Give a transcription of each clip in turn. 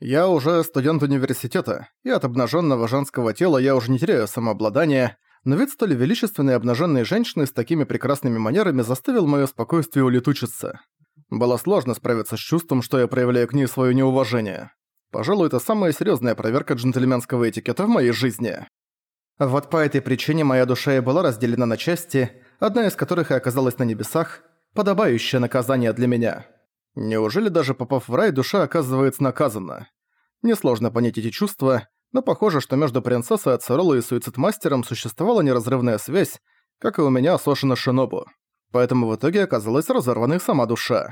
Я уже студент университета, и от обнаженного женского тела я уже не теряю самообладание, но вид столь величественной обнаженной женщины с такими прекрасными манерами заставил мое спокойствие улетучиться. Было сложно справиться с чувством, что я проявляю к ней свое неуважение. Пожалуй, это самая серьезная проверка джентльменского этикета в моей жизни. Вот по этой причине моя душа и была разделена на части, одна из которых и оказалась на небесах, подобающее наказание для меня. Неужели даже попав в рай, душа оказывается наказана? Несложно понять эти чувства, но похоже, что между принцессой Ацеролой и суицид-мастером существовала неразрывная связь, как и у меня с Ошина Шинобу. Поэтому в итоге оказалась разорванной сама душа.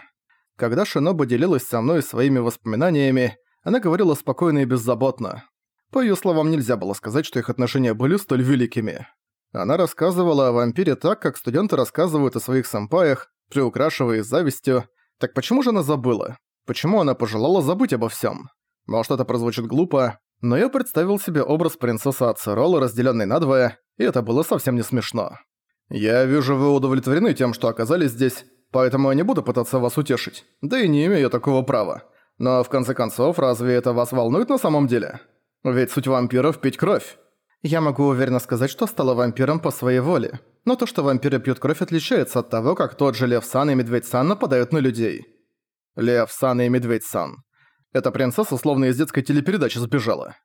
Когда Шинобу делилась со мной своими воспоминаниями, она говорила спокойно и беззаботно. По её словам, нельзя было сказать, что их отношения были столь великими. Она рассказывала о вампире так, как студенты рассказывают о своих сампаях, приукрашивая завистью. Так почему же она забыла? Почему она пожелала забыть обо всем? Может, это прозвучит глупо, но я представил себе образ принцессы Ацерола, разделенной надвое, и это было совсем не смешно. «Я вижу, вы удовлетворены тем, что оказались здесь, поэтому я не буду пытаться вас утешить, да и не имею такого права. Но в конце концов, разве это вас волнует на самом деле? Ведь суть вампиров – пить кровь. Я могу уверенно сказать, что стала вампиром по своей воле. Но то, что вампиры пьют кровь, отличается от того, как тот же Лев Сан и Медведь Сан нападают на людей. Лев Сан и Медведь Сан. Эта принцесса словно из детской телепередачи сбежала.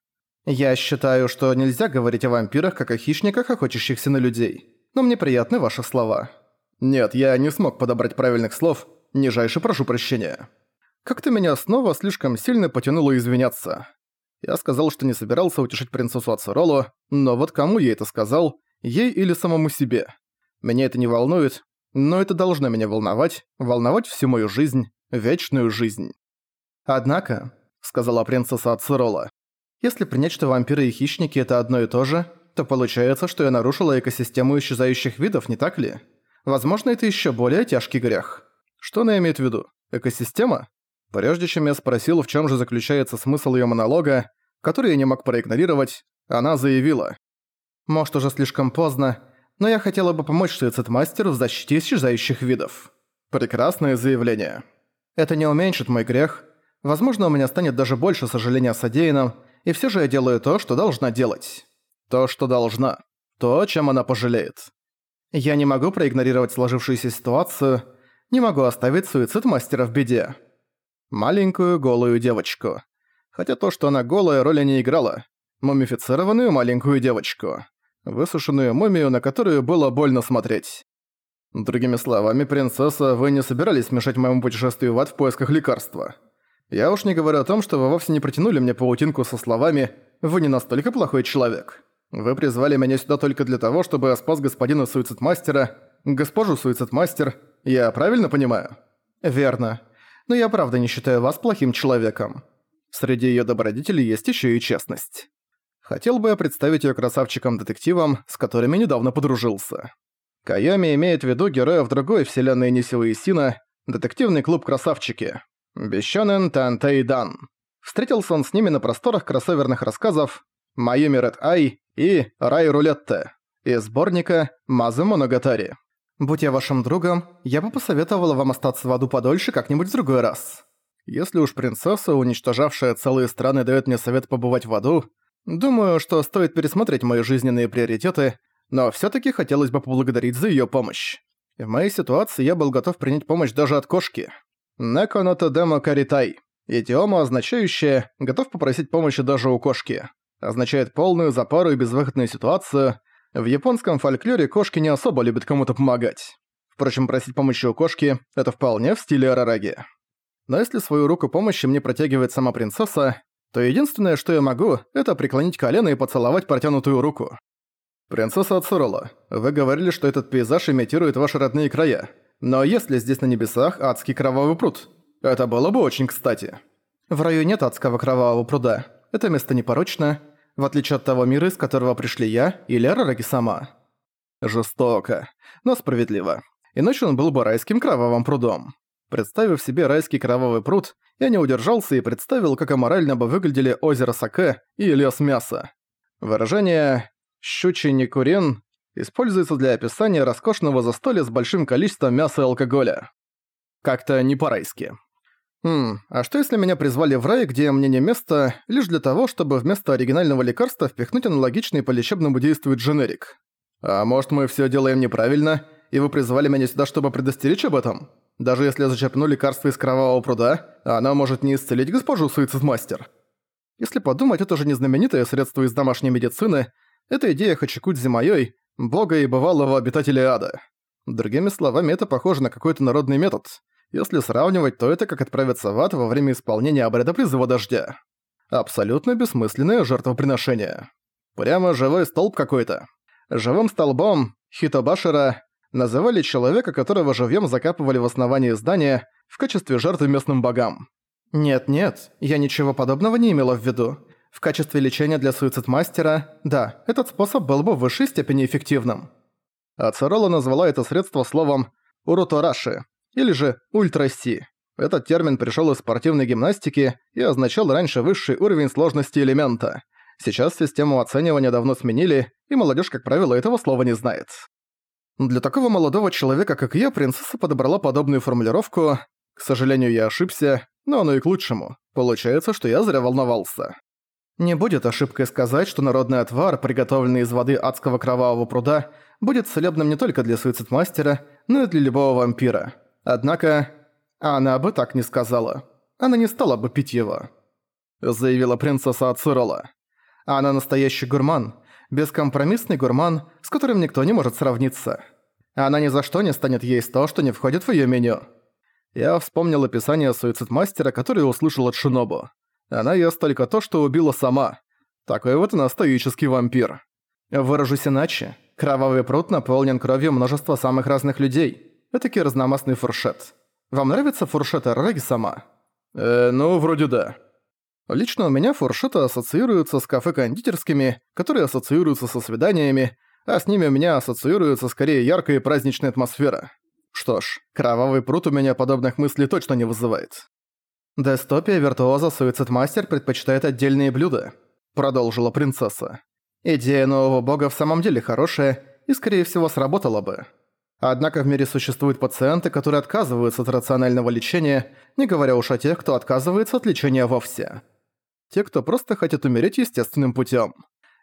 Я считаю, что нельзя говорить о вампирах, как о хищниках, охотящихся на людей. Но мне приятны ваши слова. Нет, я не смог подобрать правильных слов. Нижайше прошу прощения. Как-то меня снова слишком сильно потянуло извиняться. Я сказал, что не собирался утешить принцессу Ацеролу, но вот кому я это сказал, ей или самому себе? Меня это не волнует, но это должно меня волновать, волновать всю мою жизнь, вечную жизнь. «Однако», — сказала принцесса Ацерола, «если принять, что вампиры и хищники — это одно и то же, то получается, что я нарушила экосистему исчезающих видов, не так ли? Возможно, это еще более тяжкий грех». Что она имеет в виду? Экосистема? Прежде чем я спросил, в чем же заключается смысл ее монолога, который я не мог проигнорировать, она заявила. «Может, уже слишком поздно, но я хотела бы помочь суицид-мастеру в защите исчезающих видов». Прекрасное заявление. Это не уменьшит мой грех. Возможно, у меня станет даже больше сожаления о содеянном, и все же я делаю то, что должна делать. То, что должна. То, чем она пожалеет. Я не могу проигнорировать сложившуюся ситуацию, не могу оставить суицид мастера в беде маленькую голую девочку. Хотя то, что она голая, роли не играла. Мумифицированную маленькую девочку. Высушенную мумию, на которую было больно смотреть. Другими словами, принцесса, вы не собирались мешать моему путешествию в ад в поисках лекарства. Я уж не говорю о том, что вы вовсе не протянули мне паутинку со словами «Вы не настолько плохой человек». Вы призвали меня сюда только для того, чтобы я спас господина суицидмастера, госпожу суицидмастер, я правильно понимаю? Верно но я правда не считаю вас плохим человеком. Среди её добродетелей есть ещё и честность. Хотел бы я представить её красавчикам-детективам, с которыми недавно подружился. Кайоми имеет в виду героев другой вселенной Нисилы и Сина, детективный клуб «Красавчики». Бещонен Тантэй Дан. Встретился он с ними на просторах кроссоверных рассказов «Майюми Ред Ай» и «Рай Рулетте» из сборника «Мазы Моногатари». Будь я вашим другом, я бы посоветовала вам остаться в аду подольше как-нибудь в другой раз. Если уж принцесса, уничтожавшая целые страны, дает мне совет побывать в аду, думаю, что стоит пересмотреть мои жизненные приоритеты, но все таки хотелось бы поблагодарить за ее помощь. В моей ситуации я был готов принять помощь даже от кошки. Неконото демо каритай. Идиома, означающая «готов попросить помощи даже у кошки». Означает полную запару и безвыходную ситуацию – в японском фольклоре кошки не особо любят кому-то помогать. Впрочем, просить помощи у кошки – это вполне в стиле Арараги. Но если свою руку помощи мне протягивает сама принцесса, то единственное, что я могу, это преклонить колено и поцеловать протянутую руку. «Принцесса Ацурола, вы говорили, что этот пейзаж имитирует ваши родные края. Но есть ли здесь на небесах адский кровавый пруд? Это было бы очень кстати». «В раю нет адского кровавого пруда. Это место непорочно, в отличие от того мира, из которого пришли я и Лера Раги сама. Жестоко, но справедливо. Иначе он был бы райским кровавым прудом. Представив себе райский кровавый пруд, я не удержался и представил, как аморально бы выглядели озеро Саке и лес мяса. Выражение «щучий некурен» используется для описания роскошного застолья с большим количеством мяса и алкоголя. Как-то не по-райски. Хм, а что если меня призвали в рай, где мне не место, лишь для того, чтобы вместо оригинального лекарства впихнуть аналогичный по лечебному действует дженерик? А может мы все делаем неправильно, и вы призвали меня сюда, чтобы предостеречь об этом? Даже если я зачерпну лекарство из кровавого пруда, оно может не исцелить госпожу суицидмастер. Если подумать, это же не знаменитое средство из домашней медицины, это идея Хачикудзи Майой, бога и бывалого обитателя ада. Другими словами, это похоже на какой-то народный метод – если сравнивать, то это как отправиться в ад во время исполнения обряда призыва дождя. Абсолютно бессмысленное жертвоприношение. Прямо живой столб какой-то. Живым столбом Хитобашера называли человека, которого живьем закапывали в основании здания в качестве жертвы местным богам. Нет-нет, я ничего подобного не имела в виду. В качестве лечения для суицид-мастера, да, этот способ был бы в высшей степени эффективным. А Царола назвала это средство словом «урутораши», или же ультра-си. Этот термин пришел из спортивной гимнастики и означал раньше высший уровень сложности элемента. Сейчас систему оценивания давно сменили, и молодежь, как правило, этого слова не знает. Для такого молодого человека, как я, принцесса подобрала подобную формулировку. К сожалению, я ошибся, но оно и к лучшему. Получается, что я зря волновался. Не будет ошибкой сказать, что народный отвар, приготовленный из воды адского кровавого пруда, будет целебным не только для суицидмастера, но и для любого вампира. Однако, она бы так не сказала. Она не стала бы пить его. Заявила принцесса Ацурола. Она настоящий гурман, бескомпромиссный гурман, с которым никто не может сравниться. Она ни за что не станет есть то, что не входит в её меню. Я вспомнил описание суицид-мастера, который услышал от Шинобу. Она ест только то, что убила сама. Такой вот она стоический вампир. Выражусь иначе. Кровавый пруд наполнен кровью множества самых разных людей. Этакий разномастный фуршет. Вам нравится фуршет Раги сама? Э, ну, вроде да. Лично у меня фуршеты ассоциируются с кафе-кондитерскими, которые ассоциируются со свиданиями, а с ними у меня ассоциируется скорее яркая и праздничная атмосфера. Что ж, кровавый пруд у меня подобных мыслей точно не вызывает. «Дестопия виртуоза Суицид-мастер предпочитает отдельные блюда», — продолжила принцесса. «Идея нового бога в самом деле хорошая и, скорее всего, сработала бы. Однако в мире существуют пациенты, которые отказываются от рационального лечения, не говоря уж о тех, кто отказывается от лечения вовсе. Те, кто просто хотят умереть естественным путем.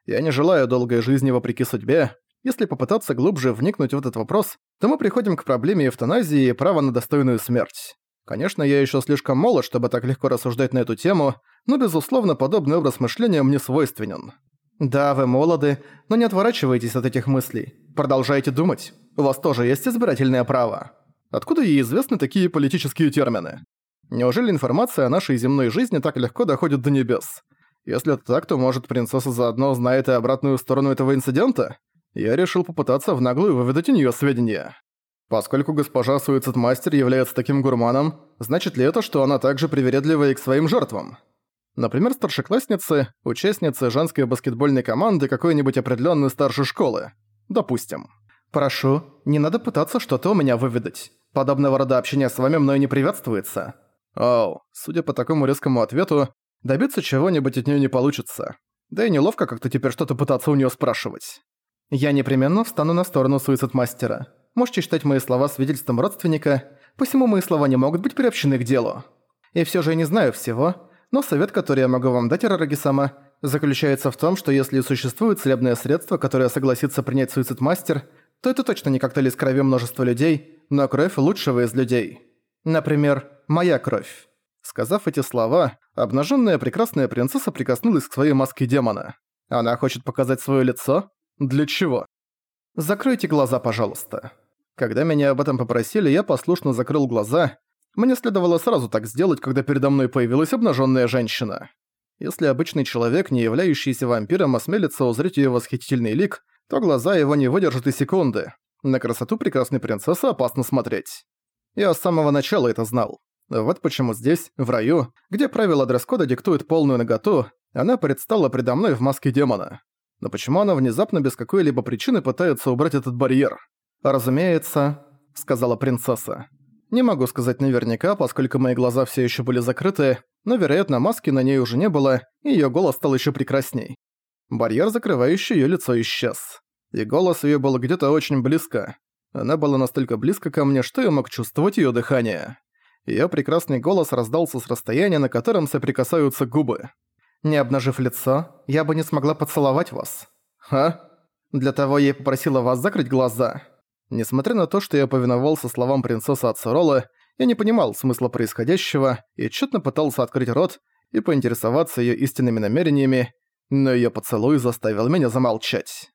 Я не желаю долгой жизни вопреки судьбе. Если попытаться глубже вникнуть в этот вопрос, то мы приходим к проблеме эвтаназии и права на достойную смерть. Конечно, я еще слишком молод, чтобы так легко рассуждать на эту тему, но, безусловно, подобный образ мышления мне свойственен. Да, вы молоды, но не отворачивайтесь от этих мыслей. Продолжайте думать. У вас тоже есть избирательное право. Откуда ей известны такие политические термины? Неужели информация о нашей земной жизни так легко доходит до небес? Если это так, то, может, принцесса заодно знает и обратную сторону этого инцидента? Я решил попытаться в наглую выведать у неё сведения. Поскольку госпожа Суицид-мастер является таким гурманом, значит ли это, что она также привередлива и к своим жертвам? Например, старшеклассницы, участницы женской баскетбольной команды какой-нибудь определенной старшей школы. Допустим. «Прошу, не надо пытаться что-то у меня выведать. Подобного рода общение с вами мною не приветствуется». Оу, судя по такому резкому ответу, добиться чего-нибудь от нее не получится. Да и неловко как-то теперь что-то пытаться у нее спрашивать. Я непременно встану на сторону суицид-мастера. Можете считать мои слова свидетельством родственника, посему мои слова не могут быть приобщены к делу. И все же я не знаю всего, но совет, который я могу вам дать, Рараги-сама, заключается в том, что если существует целебное средство, которое согласится принять суицид-мастер – то это точно не коктейль из крови множества людей, но кровь лучшего из людей. Например, моя кровь. Сказав эти слова, обнаженная прекрасная принцесса прикоснулась к своей маске демона. Она хочет показать свое лицо? Для чего? Закройте глаза, пожалуйста. Когда меня об этом попросили, я послушно закрыл глаза. Мне следовало сразу так сделать, когда передо мной появилась обнаженная женщина. Если обычный человек, не являющийся вампиром, осмелится узреть ее восхитительный лик, то глаза его не выдержат и секунды. На красоту прекрасной принцессы опасно смотреть. Я с самого начала это знал. Вот почему здесь, в раю, где правила дресс-кода диктуют полную наготу, она предстала предо мной в маске демона. Но почему она внезапно без какой-либо причины пытается убрать этот барьер? «Разумеется», — сказала принцесса. Не могу сказать наверняка, поскольку мои глаза все еще были закрыты, но, вероятно, маски на ней уже не было, и ее голос стал еще прекрасней. Барьер, закрывающий ее лицо, исчез. И голос ее был где-то очень близко. Она была настолько близко ко мне, что я мог чувствовать ее дыхание. Её прекрасный голос раздался с расстояния, на котором соприкасаются губы. «Не обнажив лицо, я бы не смогла поцеловать вас». «Ха?» Для того я попросила вас закрыть глаза. Несмотря на то, что я повиновался словам принцессы Ацерола, я не понимал смысла происходящего и тщетно пытался открыть рот и поинтересоваться её истинными намерениями, но её поцелуй заставил меня замолчать.